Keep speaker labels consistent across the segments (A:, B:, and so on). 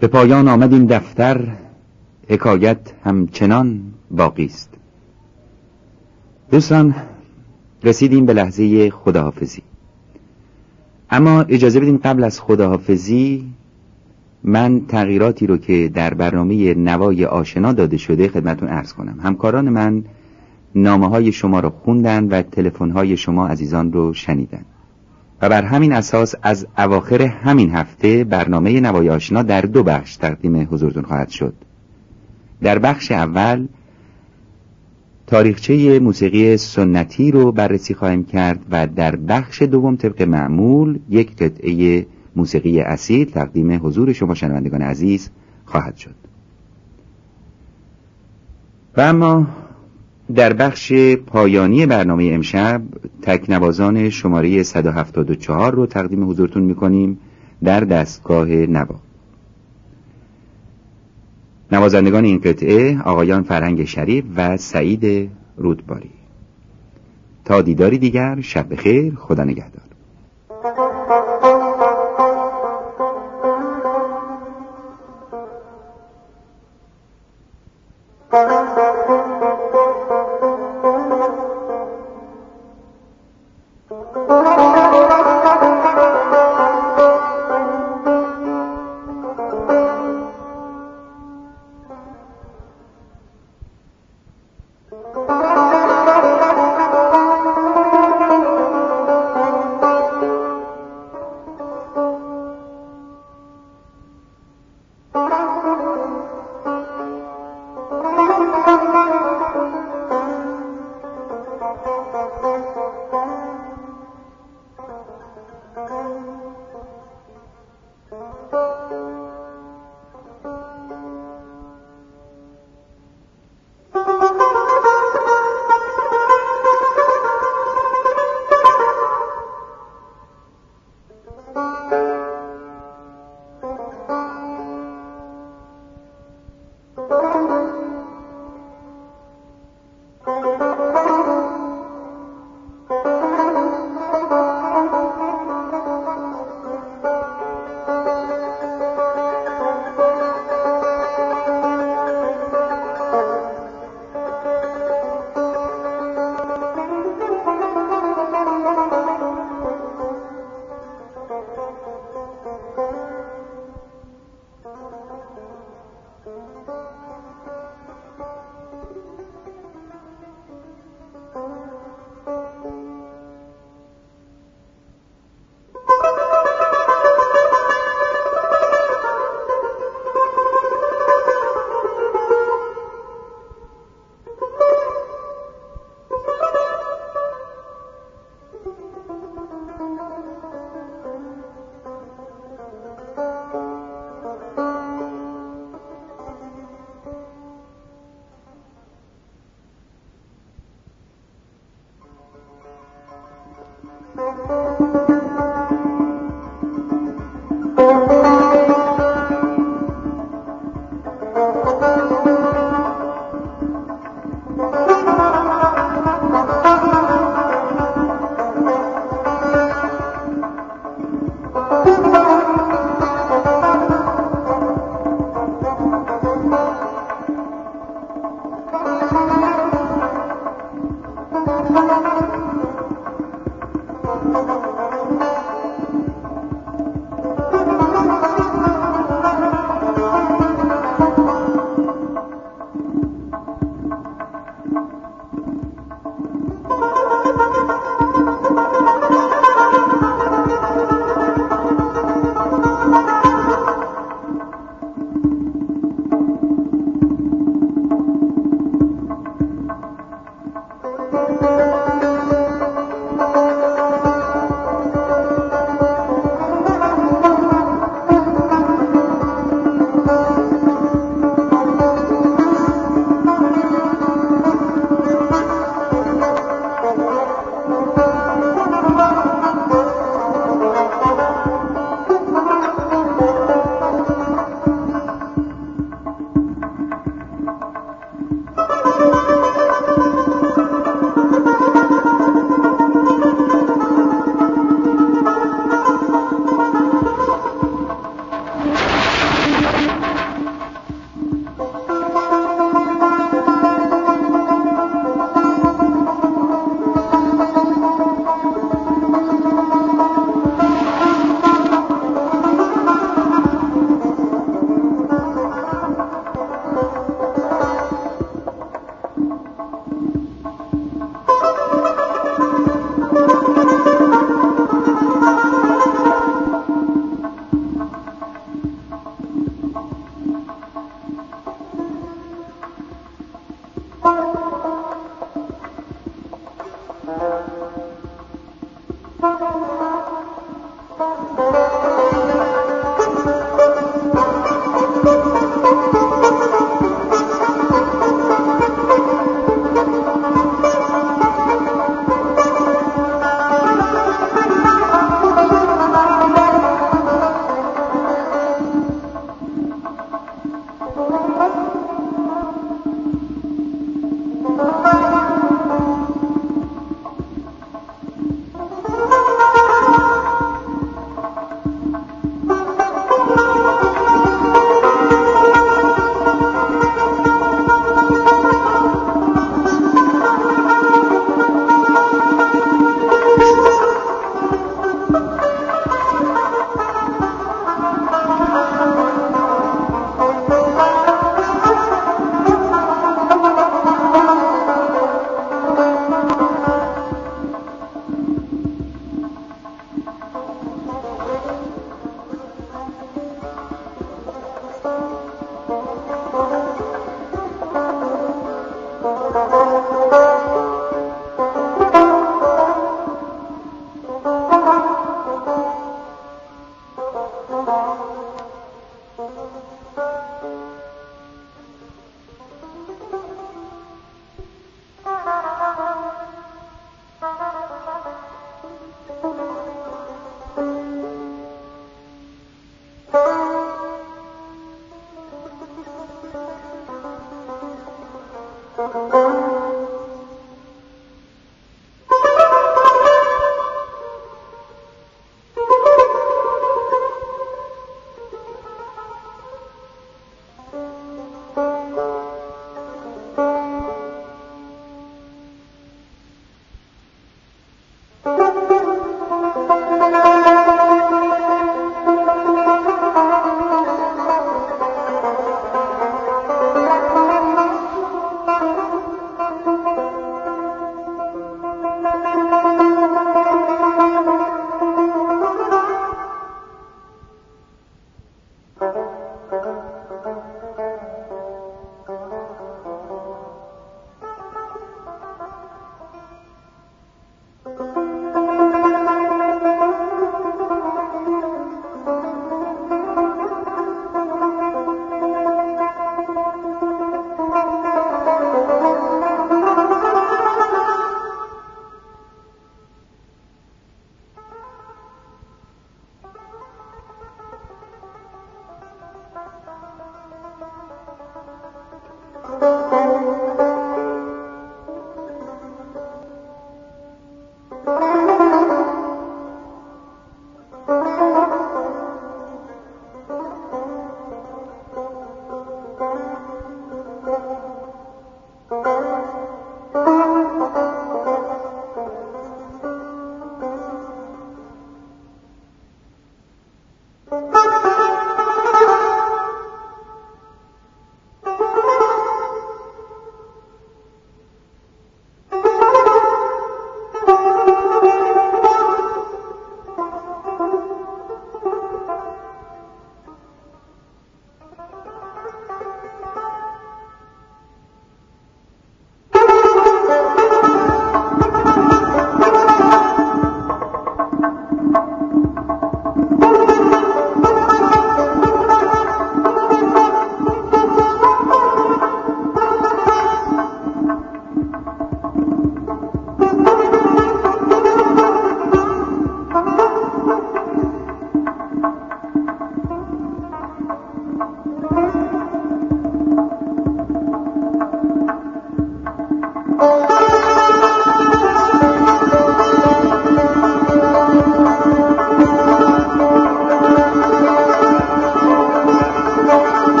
A: به پایان آمد این دفتر حکایت همچنان باقی است. دوستان رسیدیم به لحظه خداحافظی. اما اجازه بدین قبل از خداحافظی من تغییراتی رو که در برنامه نوای آشنا داده شده خدمتون ارز کنم. همکاران من نامه های شما رو خوندن و تلفن های شما عزیزان رو شنیدن. و بر همین اساس از اواخر همین هفته برنامه نوای آشنا در دو بخش تقدیم حضورتون خواهد شد. در بخش اول تاریخچه موسیقی سنتی رو بررسی خواهیم کرد و در بخش دوم طبق معمول یک قطعه موسیقی اصیل تقدیم حضور شما شنوندگان عزیز خواهد شد. و اما در بخش پایانی برنامه امشب تکنوازان شماره 174 رو تقدیم حضورتون می‌کنیم در دستگاه نوا. نوازندگان این قطعه آقایان فرهنگ شریف و سعید رودباری. تا دیداری دیگر شب بخیر خدا نگهدار.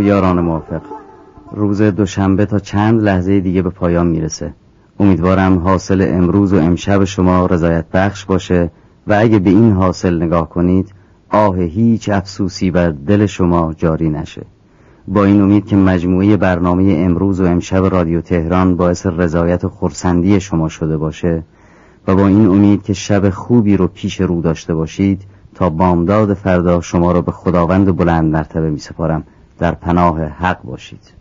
B: یاران موافق. روز دوشنبه تا چند لحظه دیگه به پایان می‌رسه. امیدوارم حاصل امروز و امشب شما رضایت بخش باشه و اگه به این حاصل نگاه کنید آه هیچ افسوسی بر دل شما جاری نشه. با این امید که مجموعه برنامه امروز و امشب رادیو تهران باعث رضایت و خورسندی شما شده باشه و با این امید که شب خوبی رو پیش رو داشته باشید تا بامداد فردا شما را به خداوند بلند مرتبه می سپارم در پناه حق باشید.